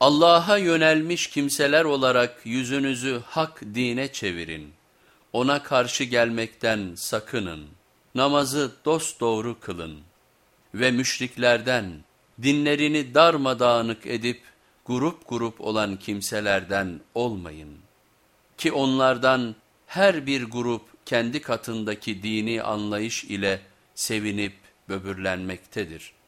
Allah'a yönelmiş kimseler olarak yüzünüzü hak dine çevirin. Ona karşı gelmekten sakının. Namazı dosdoğru kılın. Ve müşriklerden, dinlerini darmadağınık edip grup grup olan kimselerden olmayın. Ki onlardan her bir grup kendi katındaki dini anlayış ile sevinip böbürlenmektedir.''